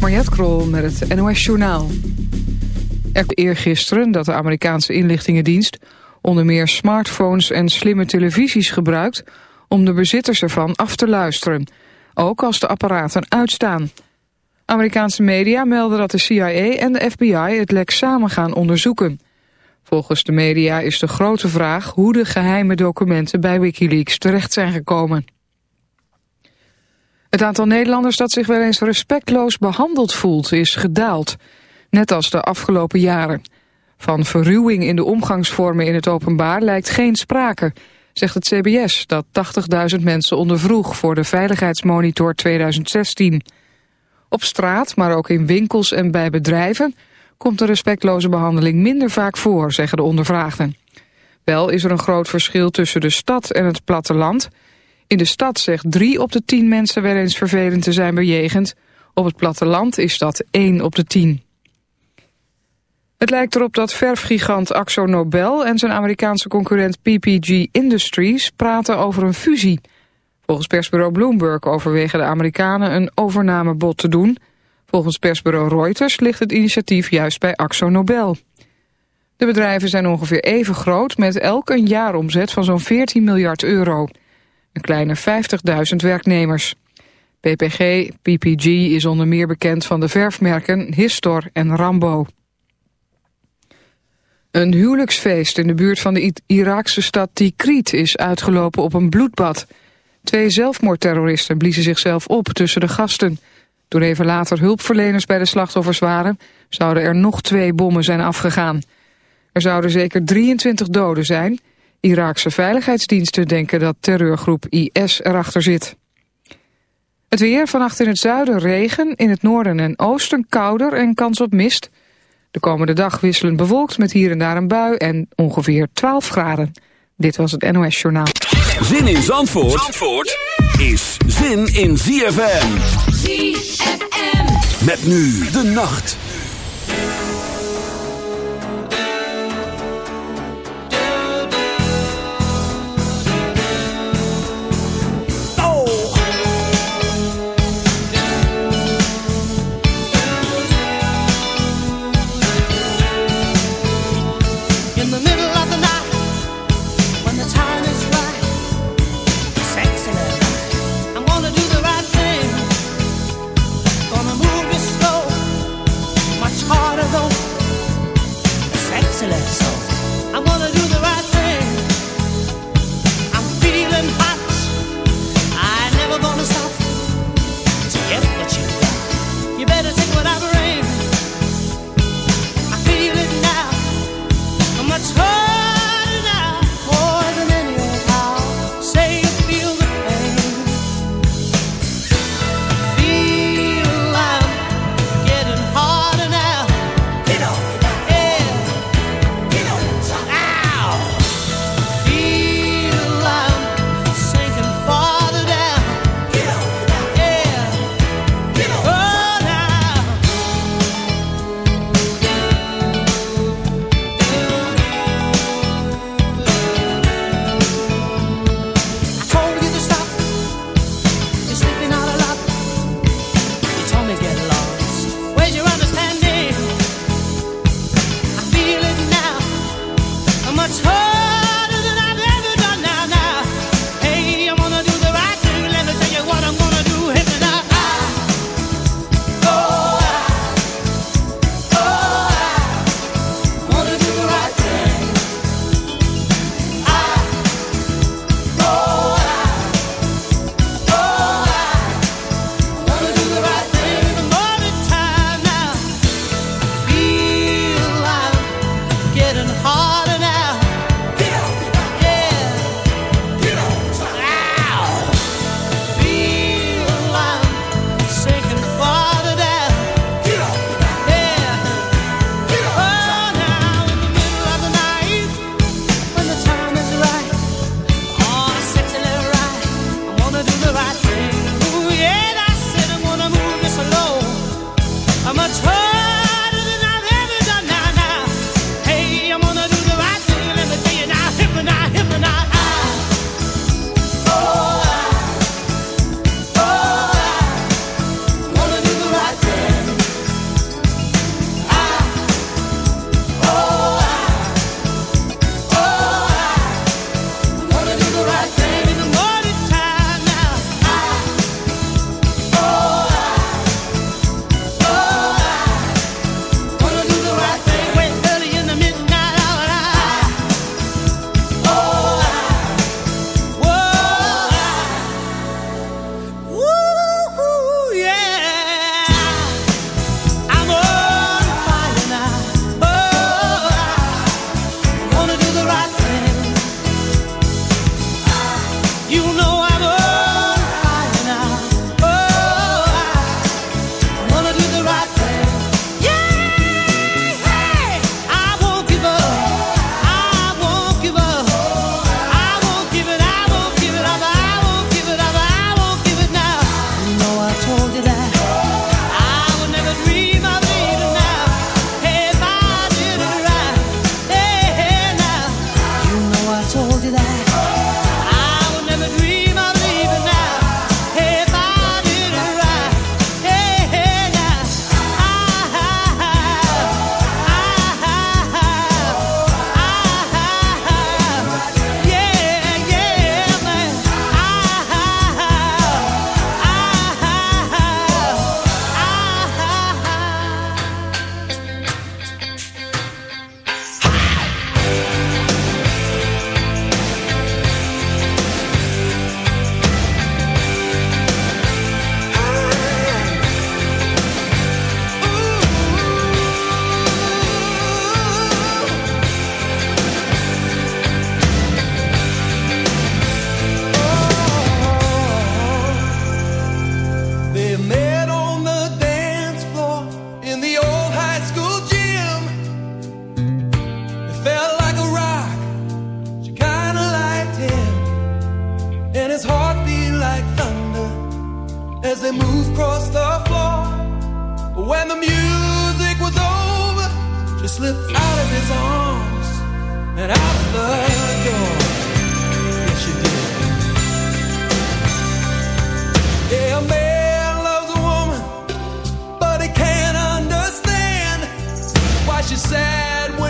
Mariette Krol met het NOS Journaal. Er eergisteren dat de Amerikaanse inlichtingendienst... onder meer smartphones en slimme televisies gebruikt... om de bezitters ervan af te luisteren. Ook als de apparaten uitstaan. Amerikaanse media melden dat de CIA en de FBI het lek samen gaan onderzoeken. Volgens de media is de grote vraag... hoe de geheime documenten bij Wikileaks terecht zijn gekomen. Het aantal Nederlanders dat zich wel eens respectloos behandeld voelt is gedaald. Net als de afgelopen jaren. Van verruwing in de omgangsvormen in het openbaar lijkt geen sprake, zegt het CBS dat 80.000 mensen ondervroeg voor de Veiligheidsmonitor 2016. Op straat, maar ook in winkels en bij bedrijven komt de respectloze behandeling minder vaak voor, zeggen de ondervraagden. Wel is er een groot verschil tussen de stad en het platteland... In de stad zegt drie op de tien mensen wel eens vervelend te zijn bejegend. Op het platteland is dat één op de tien. Het lijkt erop dat verfgigant Axo Nobel en zijn Amerikaanse concurrent PPG Industries praten over een fusie. Volgens persbureau Bloomberg overwegen de Amerikanen een overnamebod te doen. Volgens persbureau Reuters ligt het initiatief juist bij Axo Nobel. De bedrijven zijn ongeveer even groot met elk een jaaromzet van zo'n 14 miljard euro een kleine 50.000 werknemers. PPG, PPG is onder meer bekend van de verfmerken Histor en Rambo. Een huwelijksfeest in de buurt van de Iraakse stad Tikrit is uitgelopen op een bloedbad. Twee zelfmoordterroristen bliezen zichzelf op tussen de gasten. Toen even later hulpverleners bij de slachtoffers waren... zouden er nog twee bommen zijn afgegaan. Er zouden zeker 23 doden zijn... Iraakse veiligheidsdiensten denken dat terreurgroep IS erachter zit. Het weer, vannacht in het zuiden regen, in het noorden en oosten kouder en kans op mist. De komende dag wisselend bewolkt met hier en daar een bui en ongeveer 12 graden. Dit was het NOS Journaal. Zin in Zandvoort, Zandvoort is zin in ZFM. ZFM. Met nu de nacht.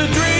a dream.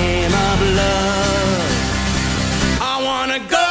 gonna go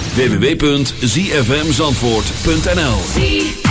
www.zfmzandvoort.nl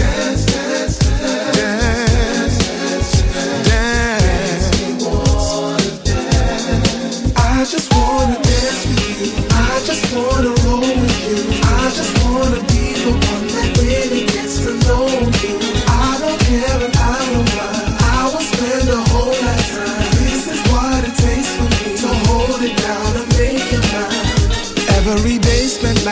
I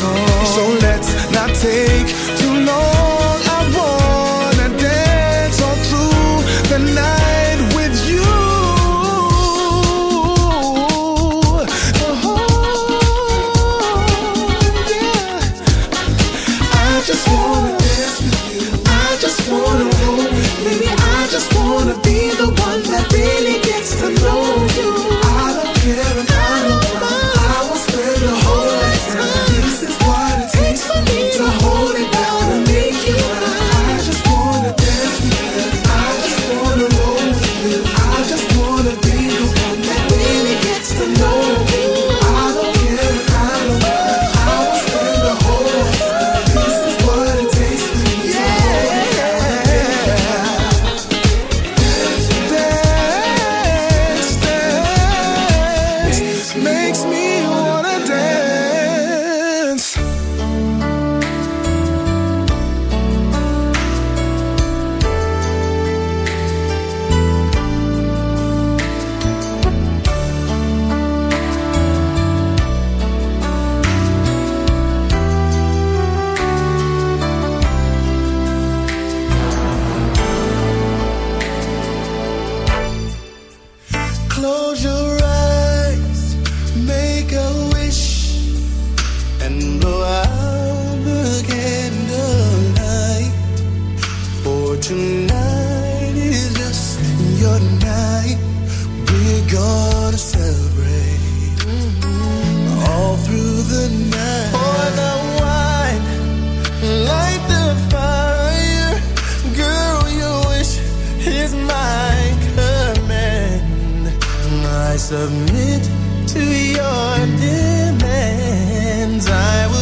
So let's not take I submit to your demands. I will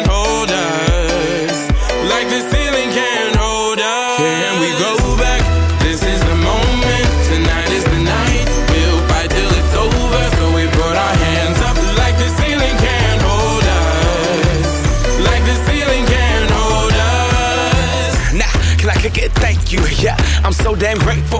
damn grateful.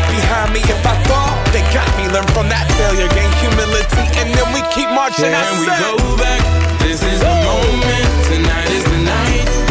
behind me. If I fall, they got me. Learn from that failure, gain humility, and then we keep marching. I we go back? This is the moment. Tonight is the night.